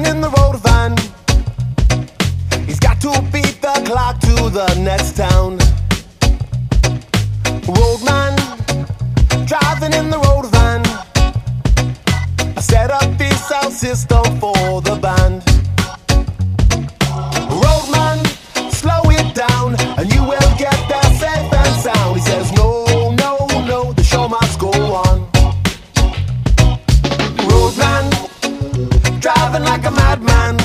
cruising in the road van. He's got to beat the clock to the next town. Roadman driving in the road van. I set up the sound system for the band. Roadman, slow it down, and you will get there safe and sound. He says, No, no, no, the show must go on. Driving like a madman,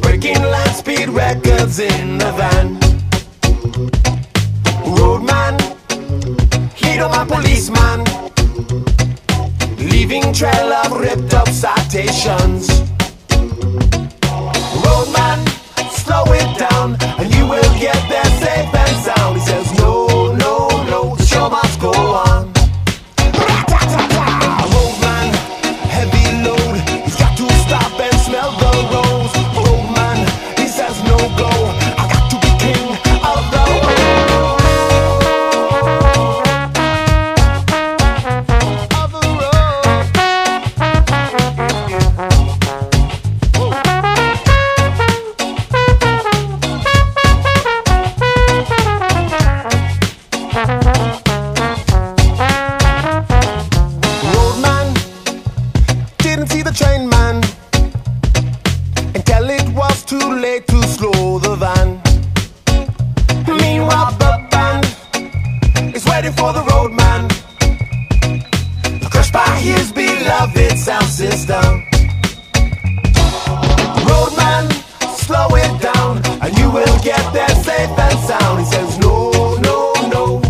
breaking land speed records in the van. Roadman, lead on my policeman, leaving trail of ripped up citations. Roadman, slow it down, and you will get there too late to slow the van. Meanwhile, the band is waiting for the roadman, crushed by his beloved sound system. Roadman, slow it down, and you will get there safe and sound. He says, No, no, no,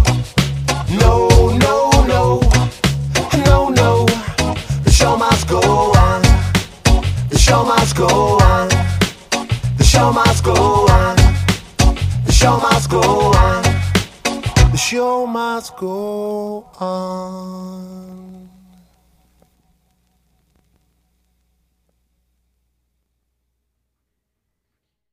no, no, no. No, no, the show must go on. The show must go on show must go on. The show must go on. The show must go on.